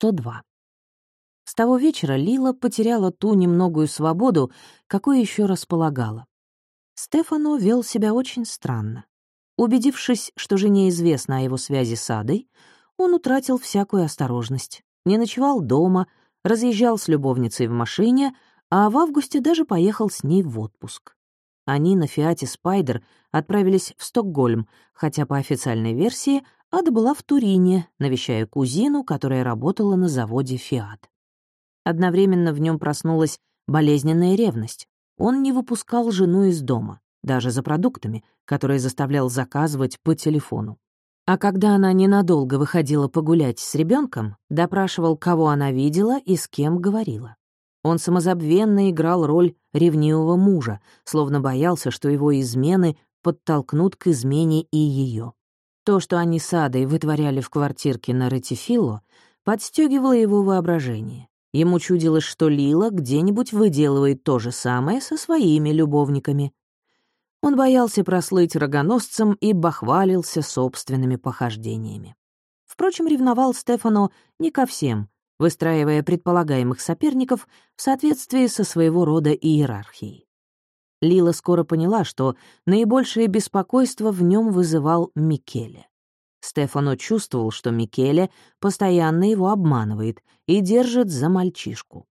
102. С того вечера Лила потеряла ту немногую свободу, какой еще располагала. Стефано вел себя очень странно. Убедившись, что жене известно о его связи с Адой, он утратил всякую осторожность, не ночевал дома, разъезжал с любовницей в машине, а в августе даже поехал с ней в отпуск. Они на «Фиате Спайдер» отправились в Стокгольм, хотя по официальной версии Ада была в Турине, навещая кузину, которая работала на заводе «Фиат». Одновременно в нем проснулась болезненная ревность. Он не выпускал жену из дома, даже за продуктами, которые заставлял заказывать по телефону. А когда она ненадолго выходила погулять с ребенком, допрашивал, кого она видела и с кем говорила. Он самозабвенно играл роль ревнивого мужа, словно боялся, что его измены подтолкнут к измене и ее. То, что они с Адой вытворяли в квартирке на Ратифило, подстегивало его воображение. Ему чудилось, что Лила где-нибудь выделывает то же самое со своими любовниками. Он боялся прослыть рогоносцем и бахвалился собственными похождениями. Впрочем, ревновал Стефану не ко всем, выстраивая предполагаемых соперников в соответствии со своего рода иерархией. Лила скоро поняла, что наибольшее беспокойство в нем вызывал Микеле. Стефано чувствовал, что Микеле постоянно его обманывает и держит за мальчишку.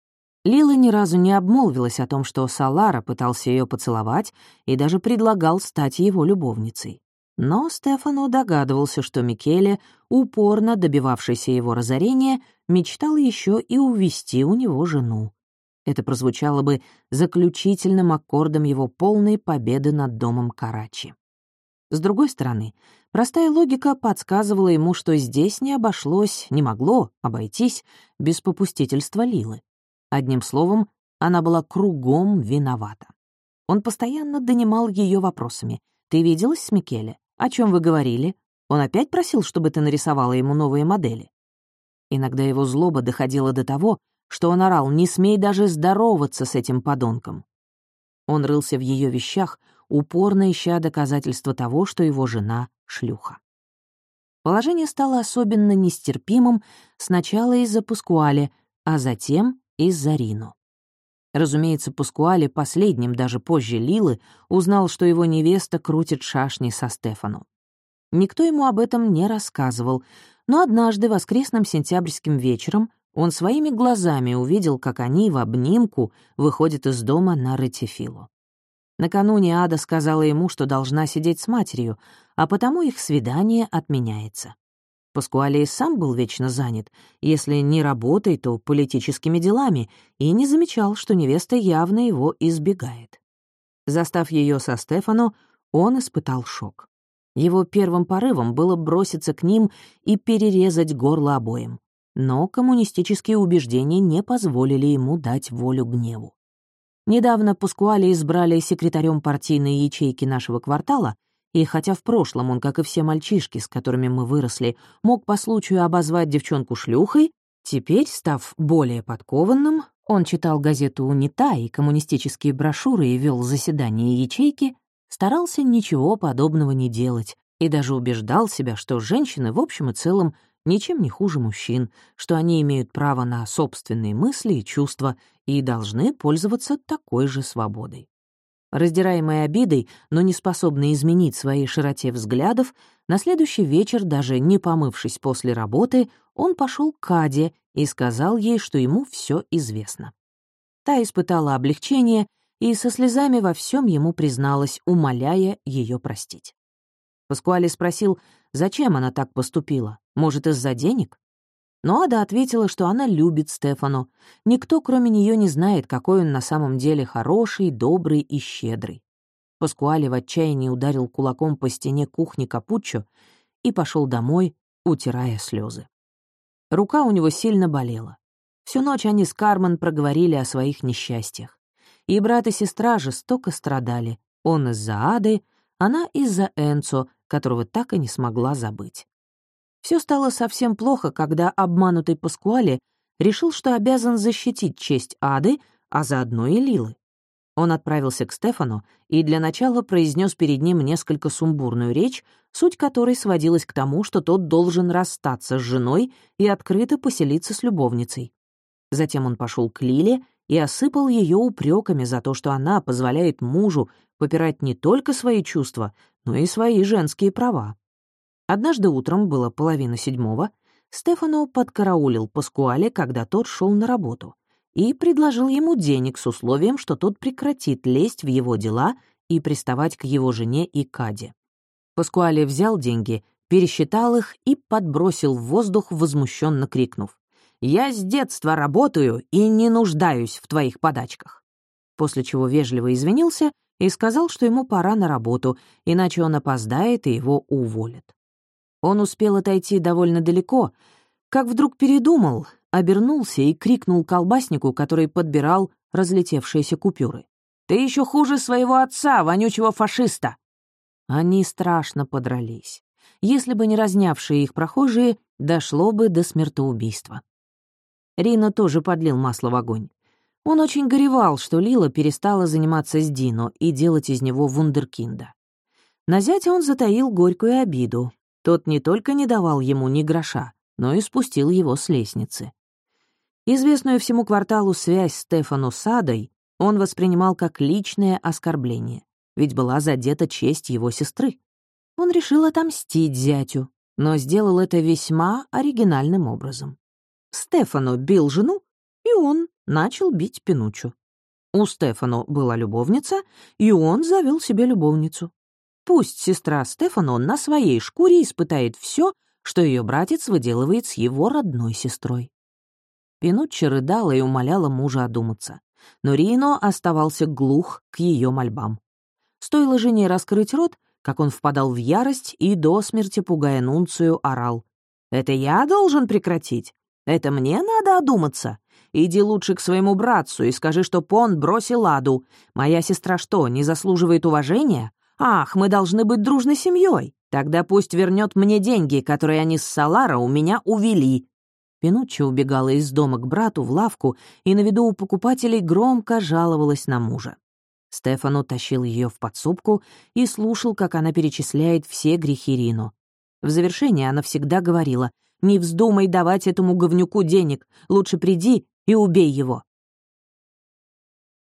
Лила ни разу не обмолвилась о том, что Салара пытался ее поцеловать и даже предлагал стать его любовницей. Но Стефано догадывался, что Микеле, упорно добивавшийся его разорения, мечтал еще и увести у него жену. Это прозвучало бы заключительным аккордом его полной победы над домом Карачи. С другой стороны, простая логика подсказывала ему, что здесь не обошлось, не могло обойтись без попустительства Лилы. Одним словом, она была кругом виновата. Он постоянно донимал ее вопросами. «Ты виделась с Микеле? О чем вы говорили? Он опять просил, чтобы ты нарисовала ему новые модели?» Иногда его злоба доходила до того, что он орал «Не смей даже здороваться с этим подонком». Он рылся в ее вещах, упорно ища доказательства того, что его жена — шлюха. Положение стало особенно нестерпимым сначала из-за Паскуале, а затем из-за Рино. Разумеется, Паскуале последним, даже позже Лилы, узнал, что его невеста крутит шашни со Стефану. Никто ему об этом не рассказывал, но однажды воскресным сентябрьским вечером он своими глазами увидел, как они в обнимку выходят из дома на Ратифилу. Накануне Ада сказала ему, что должна сидеть с матерью, а потому их свидание отменяется. Паскуале и сам был вечно занят, если не работой, то политическими делами, и не замечал, что невеста явно его избегает. Застав ее со Стефано, он испытал шок. Его первым порывом было броситься к ним и перерезать горло обоим. Но коммунистические убеждения не позволили ему дать волю гневу. Недавно Паскуале избрали секретарем партийной ячейки нашего квартала, и хотя в прошлом он, как и все мальчишки, с которыми мы выросли, мог по случаю обозвать девчонку шлюхой, теперь, став более подкованным, он читал газету «Унита» и коммунистические брошюры и вел заседания ячейки, старался ничего подобного не делать и даже убеждал себя, что женщины в общем и целом ничем не хуже мужчин, что они имеют право на собственные мысли и чувства и должны пользоваться такой же свободой. Раздираемый обидой, но не способный изменить своей широте взглядов, на следующий вечер, даже не помывшись после работы, он пошел к Каде и сказал ей, что ему все известно. Та испытала облегчение и со слезами во всем ему призналась, умоляя ее простить. Паскуали спросил, зачем она так поступила, может, из-за денег? Но Ада ответила, что она любит Стефану. Никто, кроме нее, не знает, какой он на самом деле хороший, добрый и щедрый. Паскуале в отчаянии ударил кулаком по стене кухни Капуччо и пошел домой, утирая слезы. Рука у него сильно болела. Всю ночь они с Кармен проговорили о своих несчастьях. И брат и сестра жестоко страдали. Он из-за Ады, она из-за Энцо, которого так и не смогла забыть. Все стало совсем плохо, когда обманутый Паскуале решил, что обязан защитить честь Ады, а заодно и Лилы. Он отправился к Стефану и для начала произнес перед ним несколько сумбурную речь, суть которой сводилась к тому, что тот должен расстаться с женой и открыто поселиться с любовницей. Затем он пошел к Лиле и осыпал ее упреками за то, что она позволяет мужу попирать не только свои чувства, но и свои женские права. Однажды утром, было половина седьмого, Стефано подкараулил Паскуале, когда тот шел на работу, и предложил ему денег с условием, что тот прекратит лезть в его дела и приставать к его жене и Каде. Паскуале взял деньги, пересчитал их и подбросил в воздух, возмущенно крикнув. «Я с детства работаю и не нуждаюсь в твоих подачках». После чего вежливо извинился и сказал, что ему пора на работу, иначе он опоздает и его уволят. Он успел отойти довольно далеко, как вдруг передумал, обернулся и крикнул колбаснику, который подбирал разлетевшиеся купюры. «Ты еще хуже своего отца, вонючего фашиста!» Они страшно подрались. Если бы не разнявшие их прохожие, дошло бы до смертоубийства. Рина тоже подлил масло в огонь. Он очень горевал, что Лила перестала заниматься с Дино и делать из него вундеркинда. На зятя он затаил горькую обиду. Тот не только не давал ему ни гроша, но и спустил его с лестницы. Известную всему кварталу связь Стефану с Адой он воспринимал как личное оскорбление, ведь была задета честь его сестры. Он решил отомстить зятю, но сделал это весьма оригинальным образом. Стефану бил жену, и он начал бить Пинучу. У Стефану была любовница, и он завел себе любовницу. Пусть сестра Стефану на своей шкуре испытает все, что ее братец выделывает с его родной сестрой. Пинуччи рыдала и умоляла мужа одуматься, но Рино оставался глух к ее мольбам. Стоило жене раскрыть рот, как он впадал в ярость и до смерти, пугая Нунцию, орал. «Это я должен прекратить? Это мне надо одуматься? Иди лучше к своему братцу и скажи, что Пон бросил Аду. Моя сестра что, не заслуживает уважения? «Ах, мы должны быть дружной семьей. Тогда пусть вернет мне деньги, которые они с Салара у меня увели». Пинуччи убегала из дома к брату в лавку и на виду у покупателей громко жаловалась на мужа. Стефану тащил ее в подсобку и слушал, как она перечисляет все грехи Рино. В завершение она всегда говорила «Не вздумай давать этому говнюку денег, лучше приди и убей его».